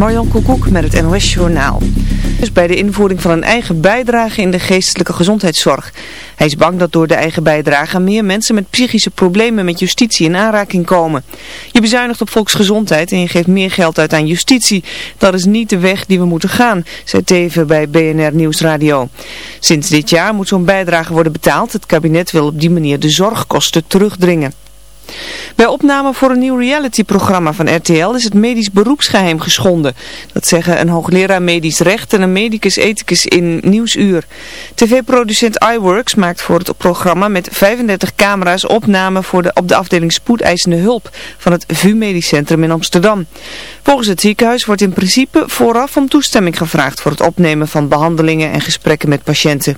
Marjan Koekoek met het NOS Journaal. Dus bij de invoering van een eigen bijdrage in de geestelijke gezondheidszorg. Hij is bang dat door de eigen bijdrage meer mensen met psychische problemen met justitie in aanraking komen. Je bezuinigt op volksgezondheid en je geeft meer geld uit aan justitie. Dat is niet de weg die we moeten gaan, zei Teven bij BNR Nieuwsradio. Sinds dit jaar moet zo'n bijdrage worden betaald. Het kabinet wil op die manier de zorgkosten terugdringen. Bij opname voor een nieuw realityprogramma van RTL is het medisch beroepsgeheim geschonden. Dat zeggen een hoogleraar medisch recht en een medicus ethicus in Nieuwsuur. TV-producent iWorks maakt voor het programma met 35 camera's opname voor de, op de afdeling spoedeisende hulp van het VU Medisch Centrum in Amsterdam. Volgens het ziekenhuis wordt in principe vooraf om toestemming gevraagd voor het opnemen van behandelingen en gesprekken met patiënten.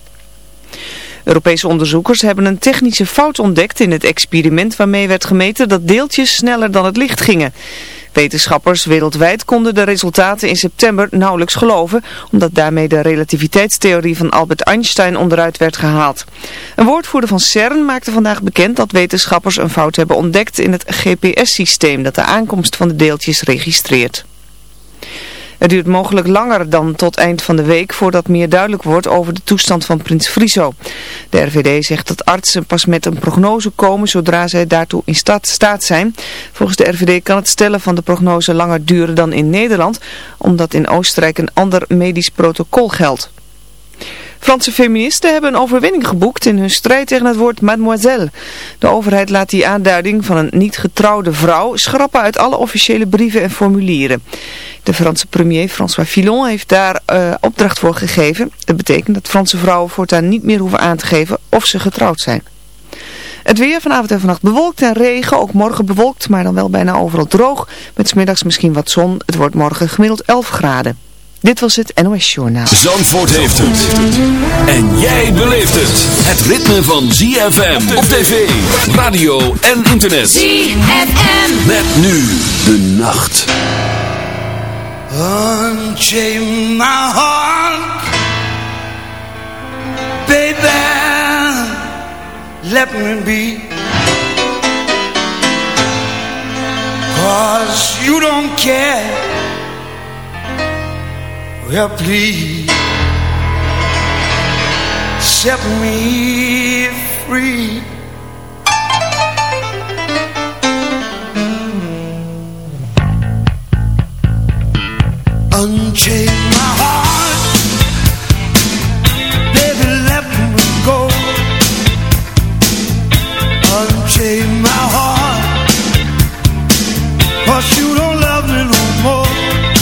Europese onderzoekers hebben een technische fout ontdekt in het experiment waarmee werd gemeten dat deeltjes sneller dan het licht gingen. Wetenschappers wereldwijd konden de resultaten in september nauwelijks geloven, omdat daarmee de relativiteitstheorie van Albert Einstein onderuit werd gehaald. Een woordvoerder van CERN maakte vandaag bekend dat wetenschappers een fout hebben ontdekt in het GPS-systeem dat de aankomst van de deeltjes registreert. Het duurt mogelijk langer dan tot eind van de week voordat meer duidelijk wordt over de toestand van prins Friso. De RVD zegt dat artsen pas met een prognose komen zodra zij daartoe in staat, zijn. Volgens de RVD kan het stellen van de prognose langer duren dan in Nederland, omdat in Oostenrijk een ander medisch protocol geldt. Franse feministen hebben een overwinning geboekt in hun strijd tegen het woord mademoiselle. De overheid laat die aanduiding van een niet getrouwde vrouw schrappen uit alle officiële brieven en formulieren. De Franse premier François Fillon heeft daar uh, opdracht voor gegeven. Dat betekent dat Franse vrouwen voortaan niet meer hoeven aan te geven of ze getrouwd zijn. Het weer vanavond en vannacht bewolkt en regen, ook morgen bewolkt, maar dan wel bijna overal droog. Met smiddags misschien wat zon. Het wordt morgen gemiddeld 11 graden. Dit was het NOS Journaal. Zandvoort heeft het. En jij beleeft het. Het ritme van ZFM op tv, radio en internet. ZFM. Met nu de nacht. Unchain my heart Baby Let me be Cause you don't care Well please Set me free. Mm. Unchain my heart. Baby, let me go. Unchain my heart. Cause you don't love me no more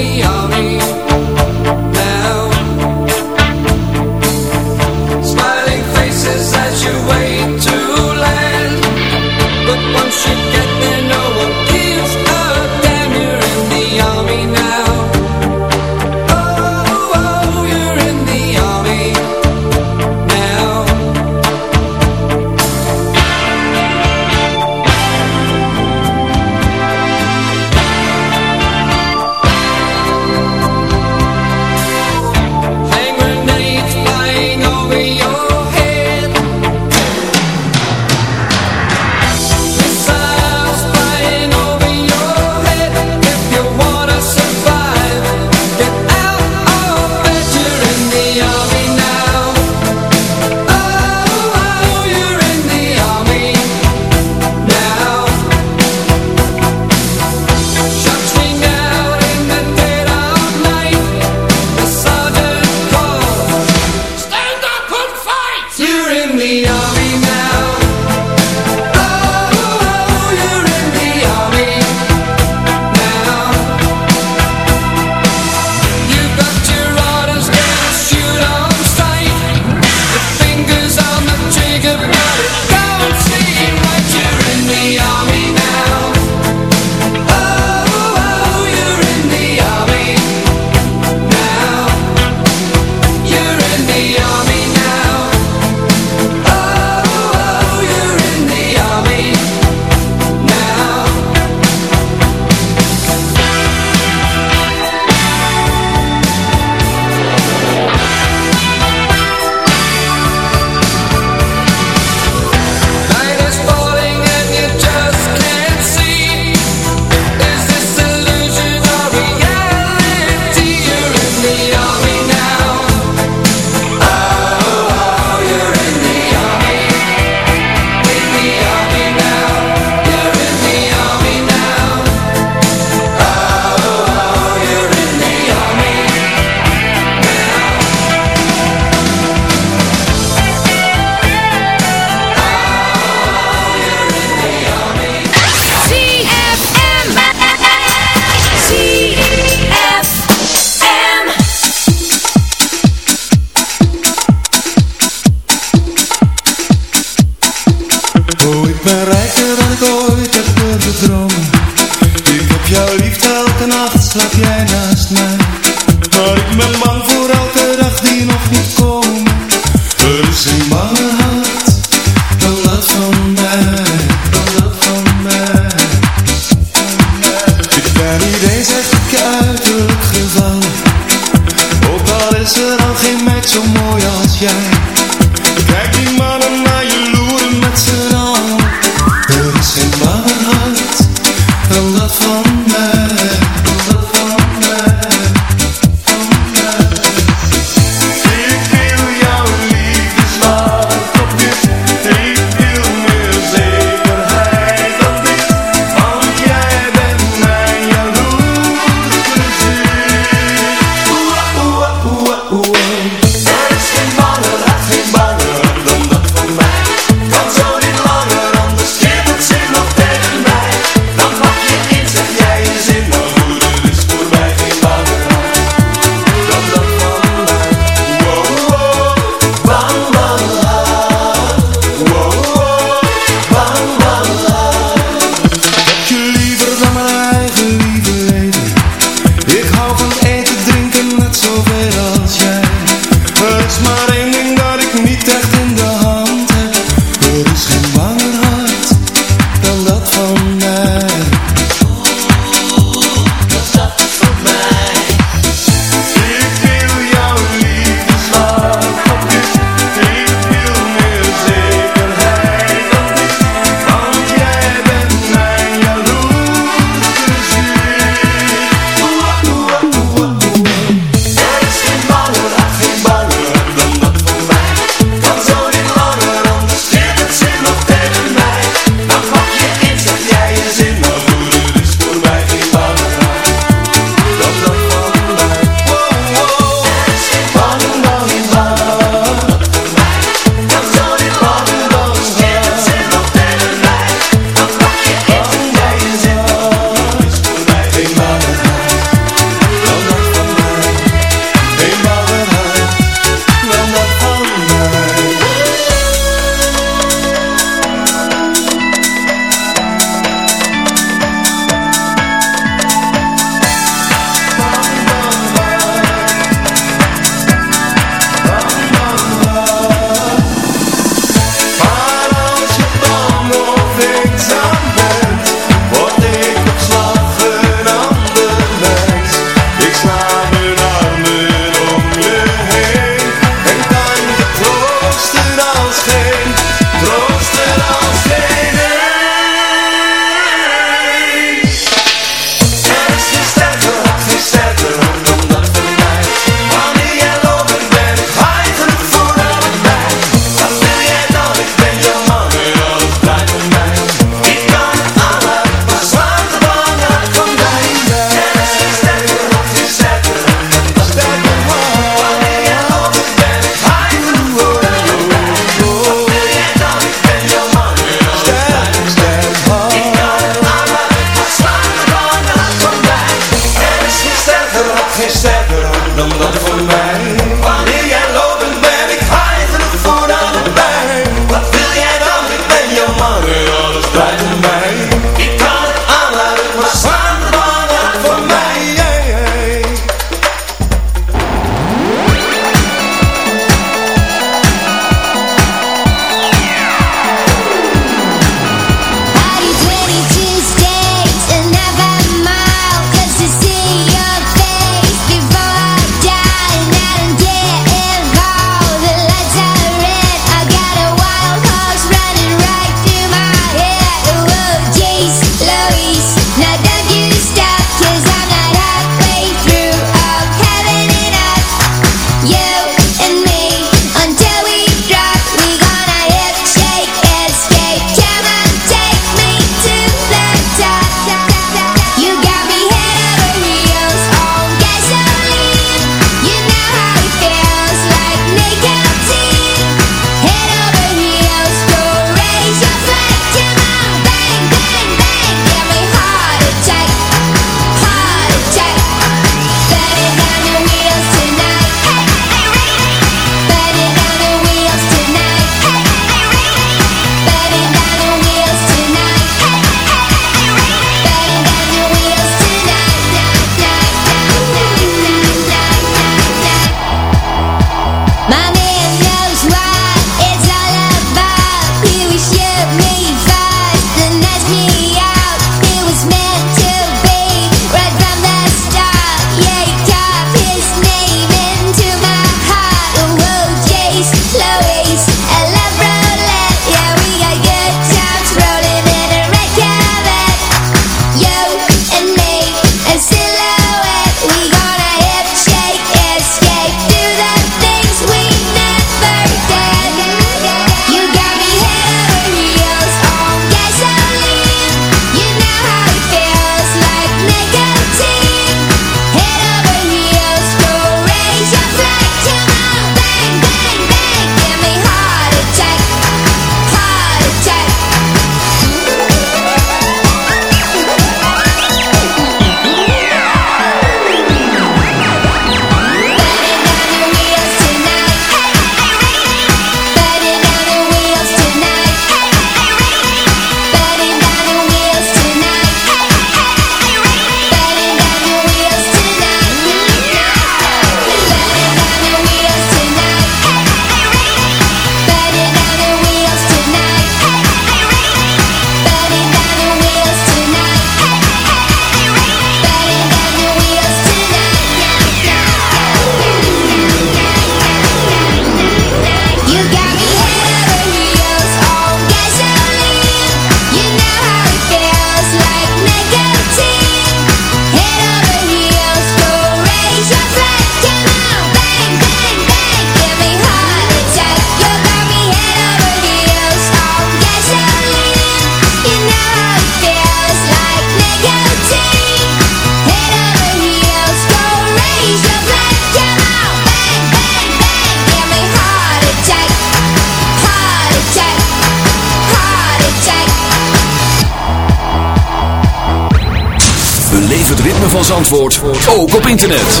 Zandvoort ook op internet.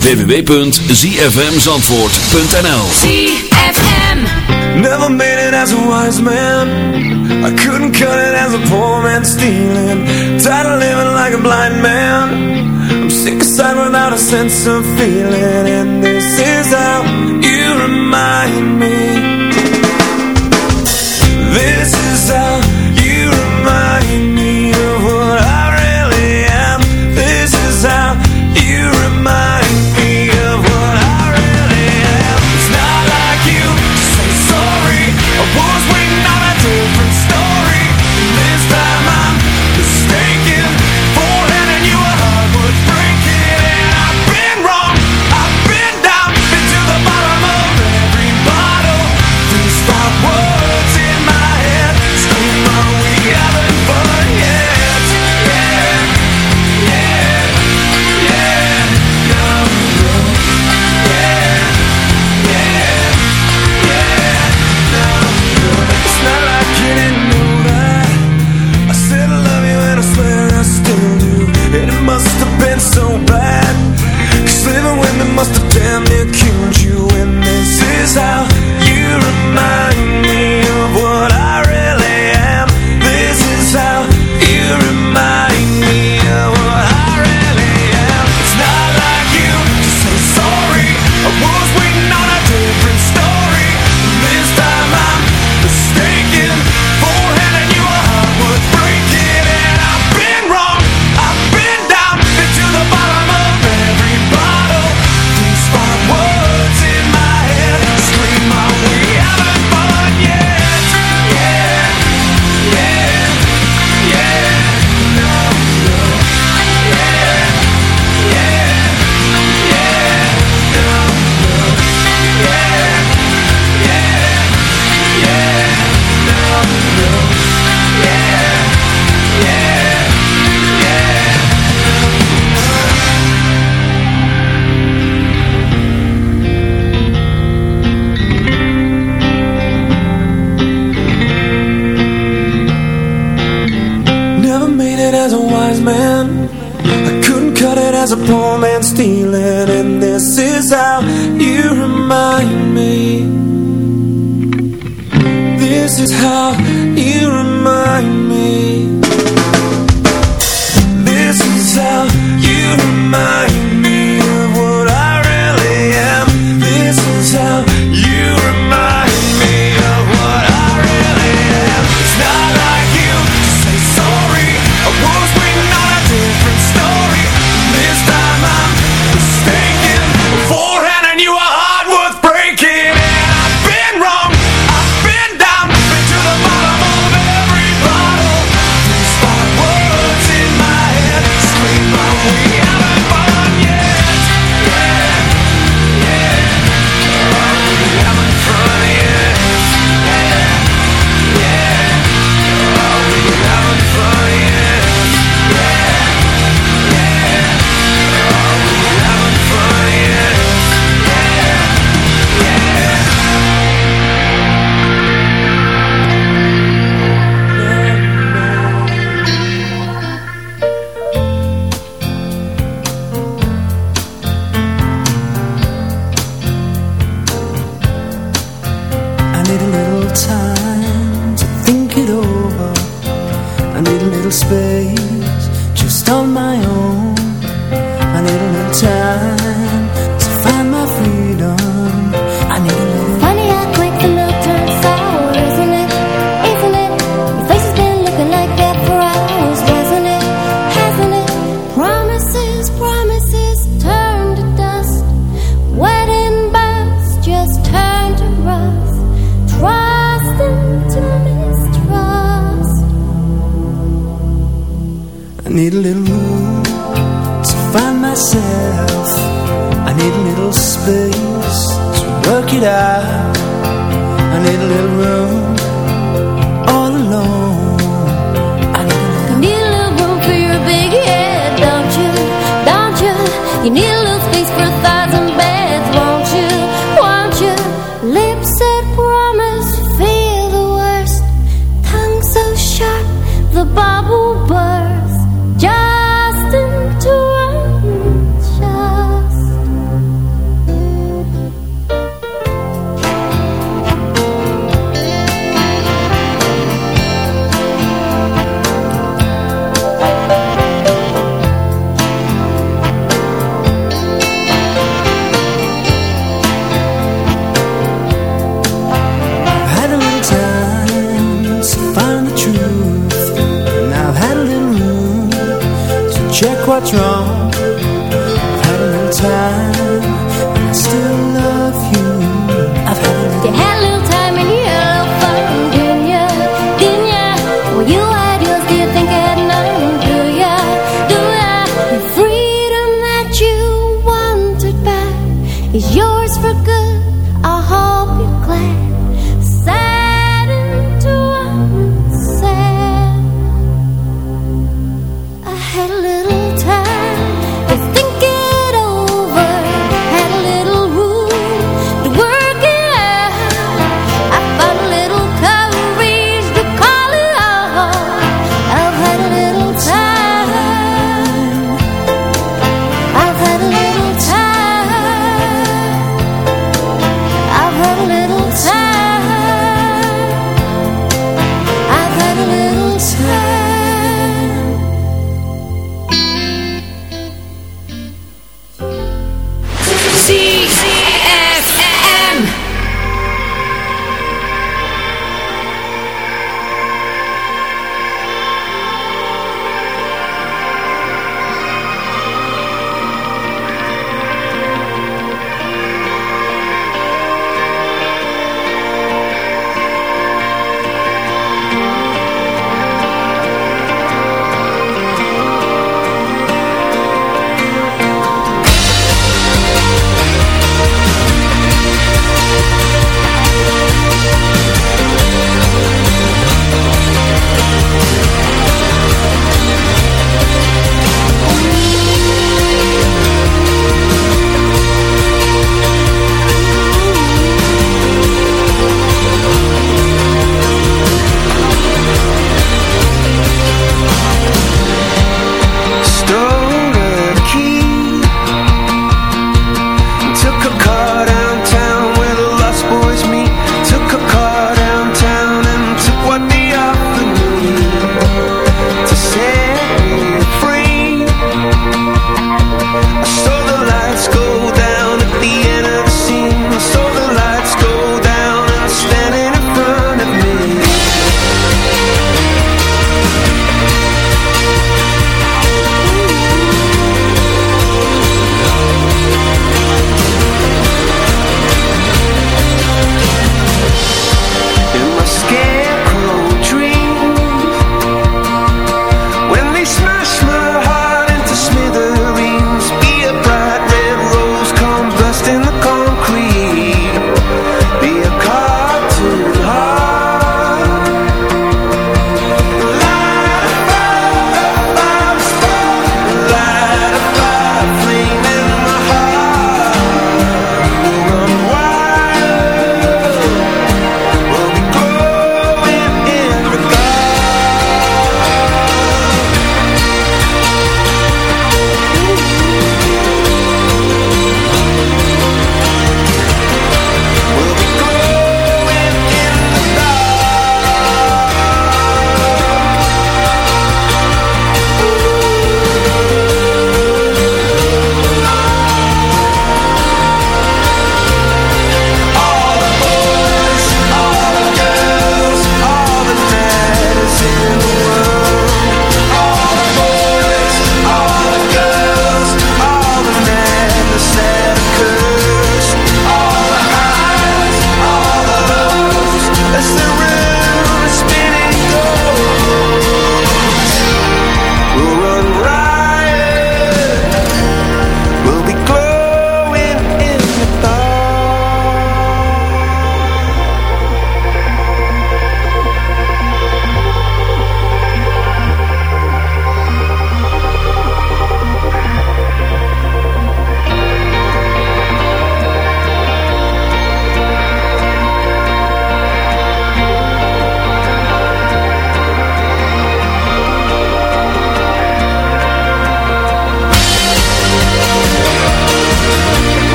www.zfmzandvoort.nl ZFM Never made it as a wise man. I couldn't cut it as a poor man stealing. Tired of living like a blind man. I'm sick of sight without a sense of feeling.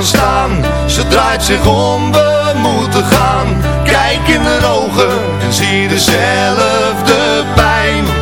staan. Ze draait zich om, we moeten gaan. Kijk in de ogen en zie dezelfde pijn.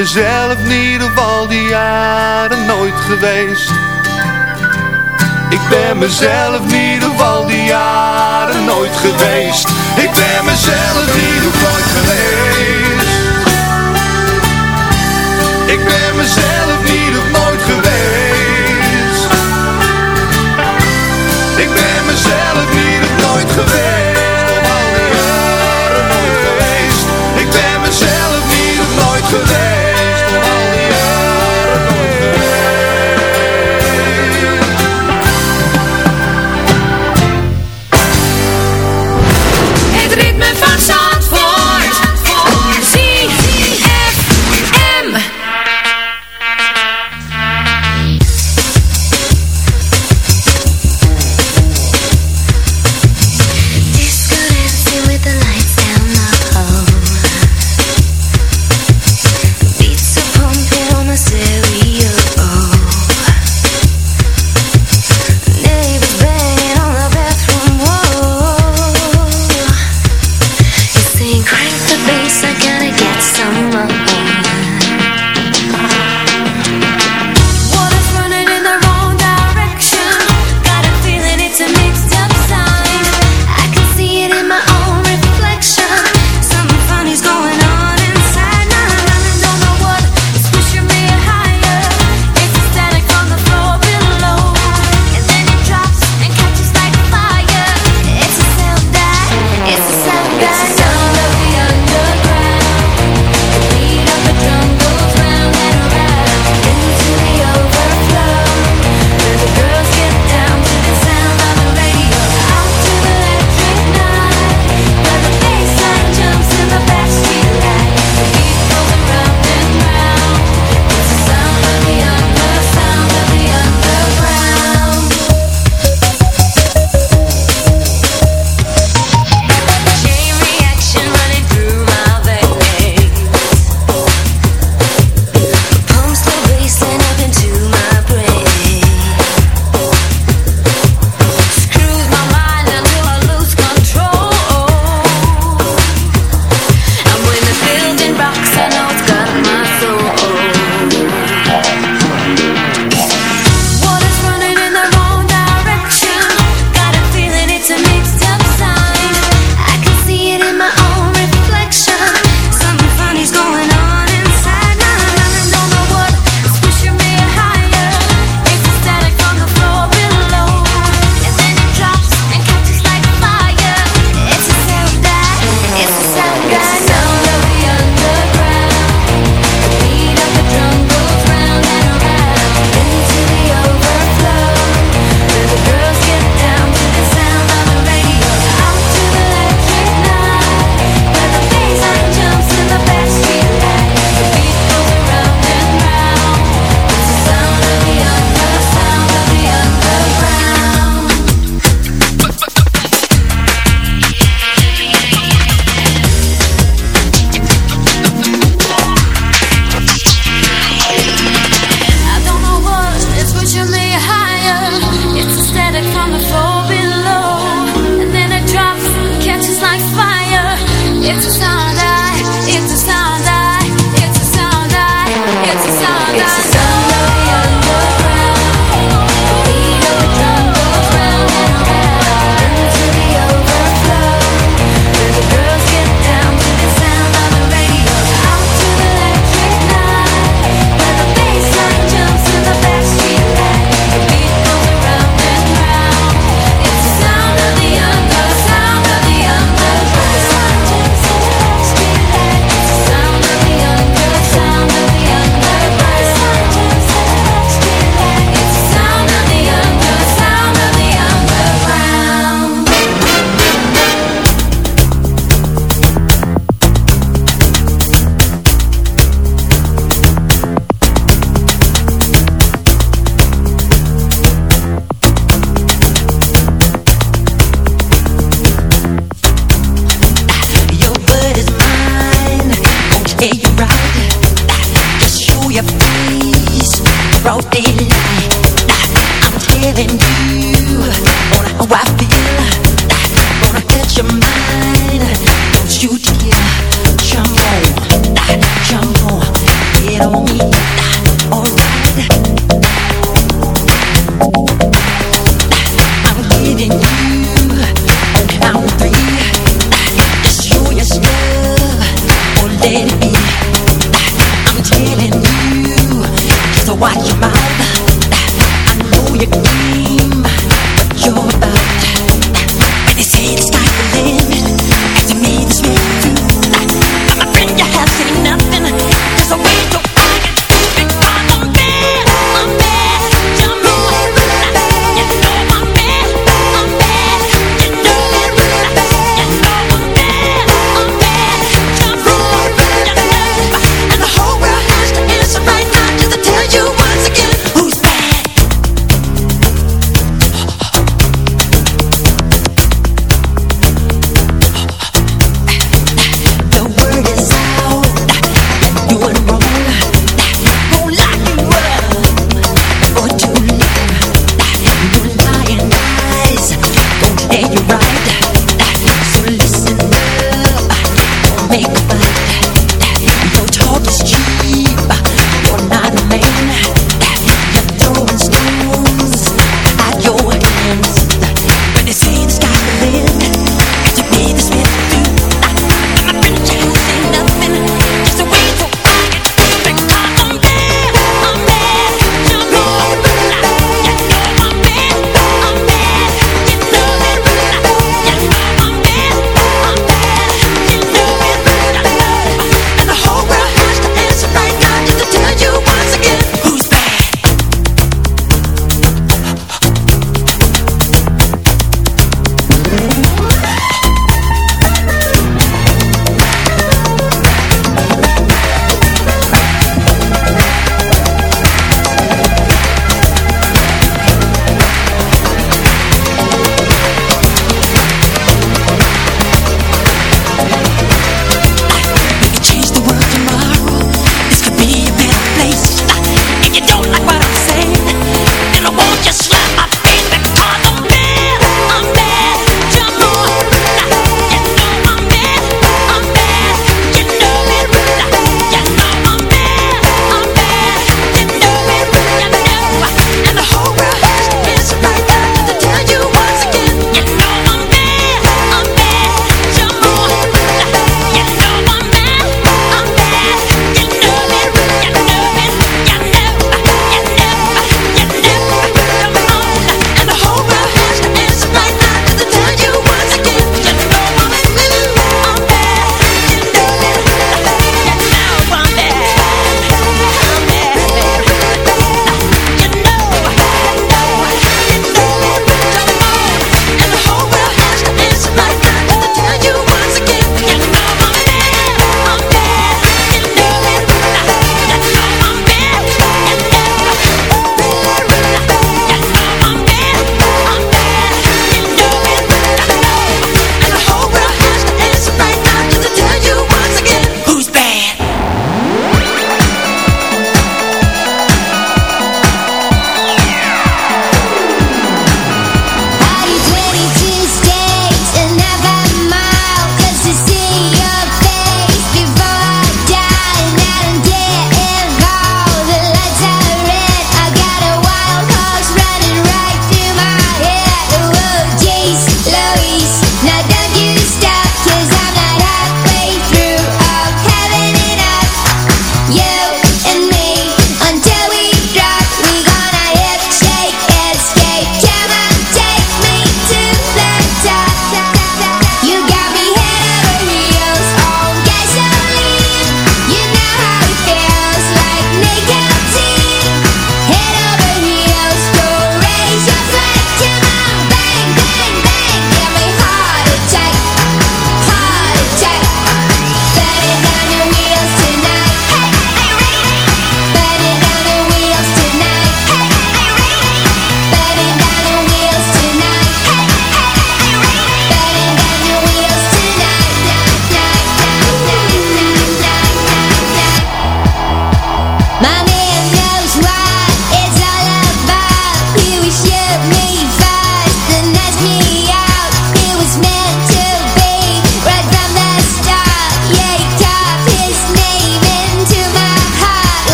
mezelf niet op al die jaren nooit geweest. Ik ben mezelf niet op al die jaren nooit geweest. Ik ben mezelf niet op nooit geweest. Ik ben mezelf niet op nooit geweest. Ik ben mezelf op nooit geweest